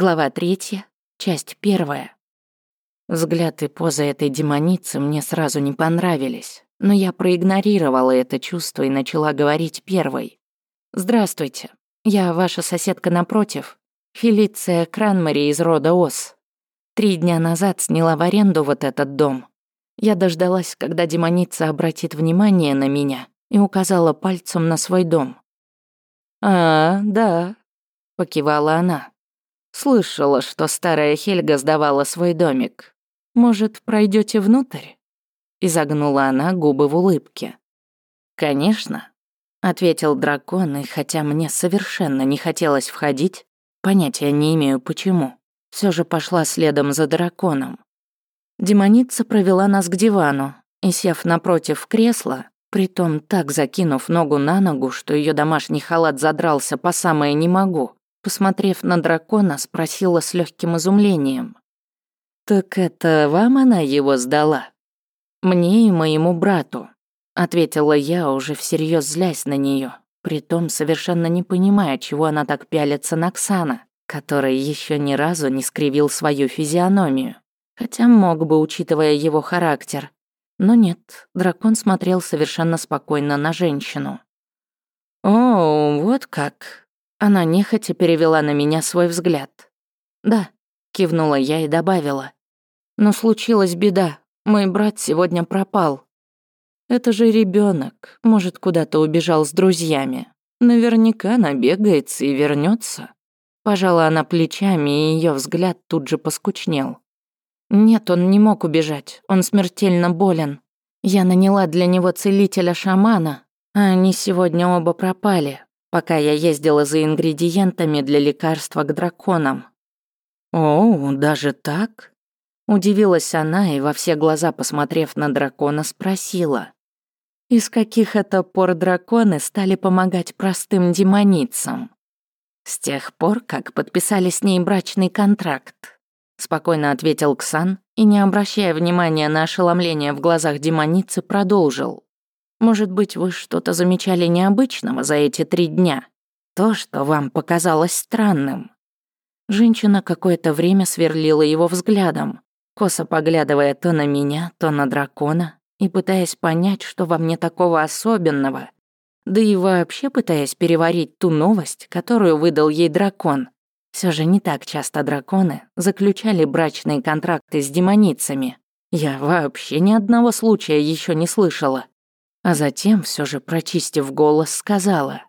Глава третья, часть первая. Взгляд и поза этой демоницы мне сразу не понравились, но я проигнорировала это чувство и начала говорить первой. «Здравствуйте, я ваша соседка напротив, Фелиция Кранмари из рода Ос. Три дня назад сняла в аренду вот этот дом. Я дождалась, когда демоница обратит внимание на меня и указала пальцем на свой дом. «А, да», — покивала она. Слышала, что старая Хельга сдавала свой домик. Может, пройдете внутрь? Изогнула она губы в улыбке. Конечно, ответил дракон, и хотя мне совершенно не хотелось входить, понятия не имею почему, все же пошла следом за драконом. Демоница провела нас к дивану и, сев напротив кресла, притом так закинув ногу на ногу, что ее домашний халат задрался по самое «не могу», Посмотрев на дракона, спросила с легким изумлением. «Так это вам она его сдала?» «Мне и моему брату», — ответила я, уже всерьез злясь на нее, притом совершенно не понимая, чего она так пялится на Ксана, который еще ни разу не скривил свою физиономию, хотя мог бы, учитывая его характер. Но нет, дракон смотрел совершенно спокойно на женщину. «О, вот как», она нехотя перевела на меня свой взгляд. «Да», — кивнула я и добавила. «Но случилась беда. Мой брат сегодня пропал. Это же ребенок, может, куда-то убежал с друзьями. Наверняка набегается и вернется. Пожала она плечами, и ее взгляд тут же поскучнел. Нет, он не мог убежать, он смертельно болен. Я наняла для него целителя-шамана, а они сегодня оба пропали пока я ездила за ингредиентами для лекарства к драконам. «О, даже так?» Удивилась она и во все глаза, посмотрев на дракона, спросила. «Из каких это пор драконы стали помогать простым демоницам?» «С тех пор, как подписали с ней брачный контракт», спокойно ответил Ксан и, не обращая внимания на ошеломление в глазах демоницы, продолжил. Может быть, вы что-то замечали необычного за эти три дня? То, что вам показалось странным?» Женщина какое-то время сверлила его взглядом, косо поглядывая то на меня, то на дракона, и пытаясь понять, что во мне такого особенного, да и вообще пытаясь переварить ту новость, которую выдал ей дракон. Все же не так часто драконы заключали брачные контракты с демоницами. Я вообще ни одного случая еще не слышала. А затем, все же прочистив голос, сказала.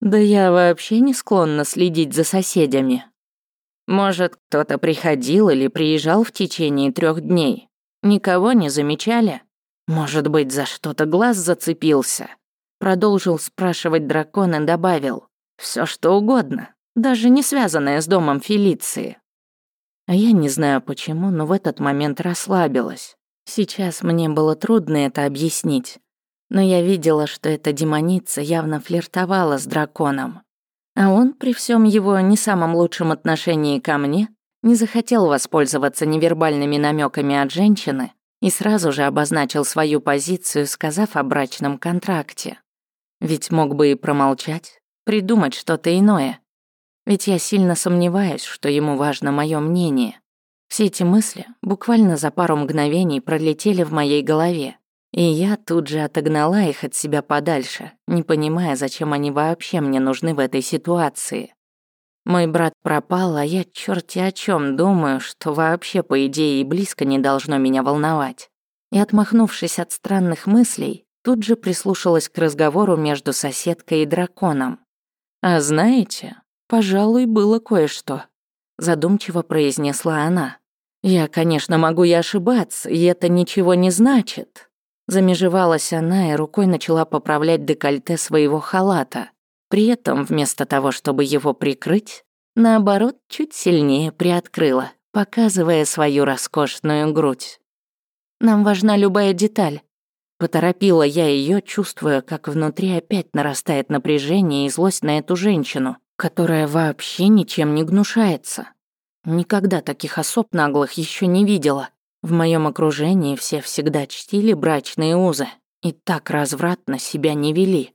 «Да я вообще не склонна следить за соседями. Может, кто-то приходил или приезжал в течение трех дней? Никого не замечали? Может быть, за что-то глаз зацепился?» Продолжил спрашивать дракон и добавил. все что угодно, даже не связанное с домом Фелиции». А я не знаю почему, но в этот момент расслабилась. Сейчас мне было трудно это объяснить но я видела, что эта демоница явно флиртовала с драконом. А он, при всем его не самом лучшем отношении ко мне, не захотел воспользоваться невербальными намеками от женщины и сразу же обозначил свою позицию, сказав о брачном контракте. Ведь мог бы и промолчать, придумать что-то иное. Ведь я сильно сомневаюсь, что ему важно мое мнение. Все эти мысли буквально за пару мгновений пролетели в моей голове. И я тут же отогнала их от себя подальше, не понимая, зачем они вообще мне нужны в этой ситуации. Мой брат пропал, а я черти о чем думаю, что вообще, по идее, и близко не должно меня волновать. И отмахнувшись от странных мыслей, тут же прислушалась к разговору между соседкой и драконом. «А знаете, пожалуй, было кое-что», — задумчиво произнесла она. «Я, конечно, могу и ошибаться, и это ничего не значит, Замежевалась она и рукой начала поправлять декольте своего халата. При этом, вместо того, чтобы его прикрыть, наоборот, чуть сильнее приоткрыла, показывая свою роскошную грудь. «Нам важна любая деталь», Поторопила я ее, чувствуя, как внутри опять нарастает напряжение и злость на эту женщину, которая вообще ничем не гнушается. Никогда таких особ наглых еще не видела. В моем окружении все всегда чтили брачные узы и так развратно себя не вели.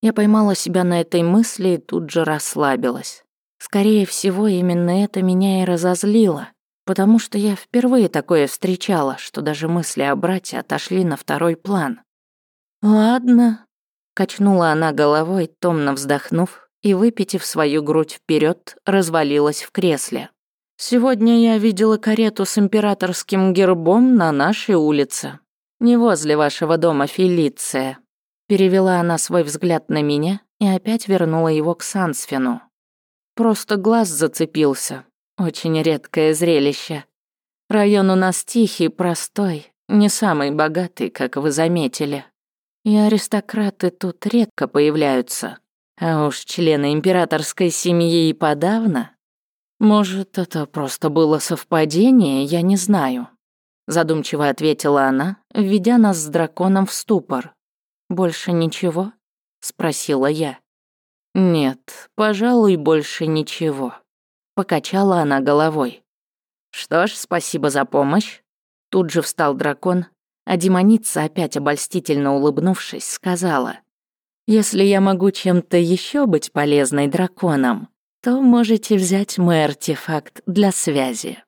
Я поймала себя на этой мысли и тут же расслабилась. Скорее всего, именно это меня и разозлило, потому что я впервые такое встречала, что даже мысли о брате отошли на второй план. «Ладно», — качнула она головой, томно вздохнув, и, выпитив свою грудь вперед, развалилась в кресле. «Сегодня я видела карету с императорским гербом на нашей улице. Не возле вашего дома, Фелиция». Перевела она свой взгляд на меня и опять вернула его к Сансфину. Просто глаз зацепился. Очень редкое зрелище. Район у нас тихий, простой, не самый богатый, как вы заметили. И аристократы тут редко появляются. А уж члены императорской семьи и подавно. Может, это просто было совпадение, я не знаю. Задумчиво ответила она, введя нас с драконом в ступор. «Больше ничего?» — спросила я. «Нет, пожалуй, больше ничего», — покачала она головой. «Что ж, спасибо за помощь». Тут же встал дракон, а демоница, опять обольстительно улыбнувшись, сказала. «Если я могу чем-то еще быть полезной драконом, то можете взять мой артефакт для связи».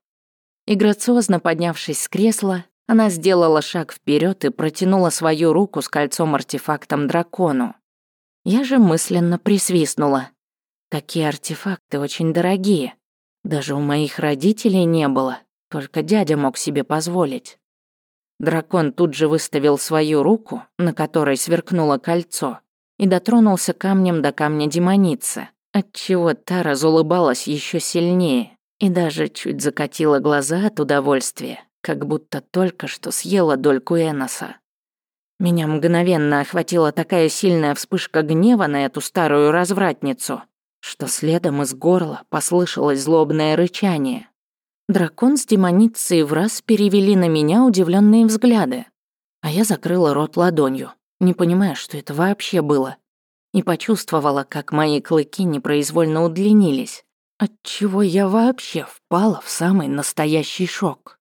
И грациозно поднявшись с кресла, она сделала шаг вперед и протянула свою руку с кольцом-артефактом дракону. Я же мысленно присвистнула. Такие артефакты очень дорогие. Даже у моих родителей не было, только дядя мог себе позволить. Дракон тут же выставил свою руку, на которой сверкнуло кольцо, и дотронулся камнем до камня демоницы, отчего та разулыбалась еще сильнее и даже чуть закатила глаза от удовольствия, как будто только что съела дольку Эноса. Меня мгновенно охватила такая сильная вспышка гнева на эту старую развратницу, что следом из горла послышалось злобное рычание. Дракон с демоницей в раз перевели на меня удивленные взгляды, а я закрыла рот ладонью, не понимая, что это вообще было, и почувствовала, как мои клыки непроизвольно удлинились, отчего я вообще впала в самый настоящий шок.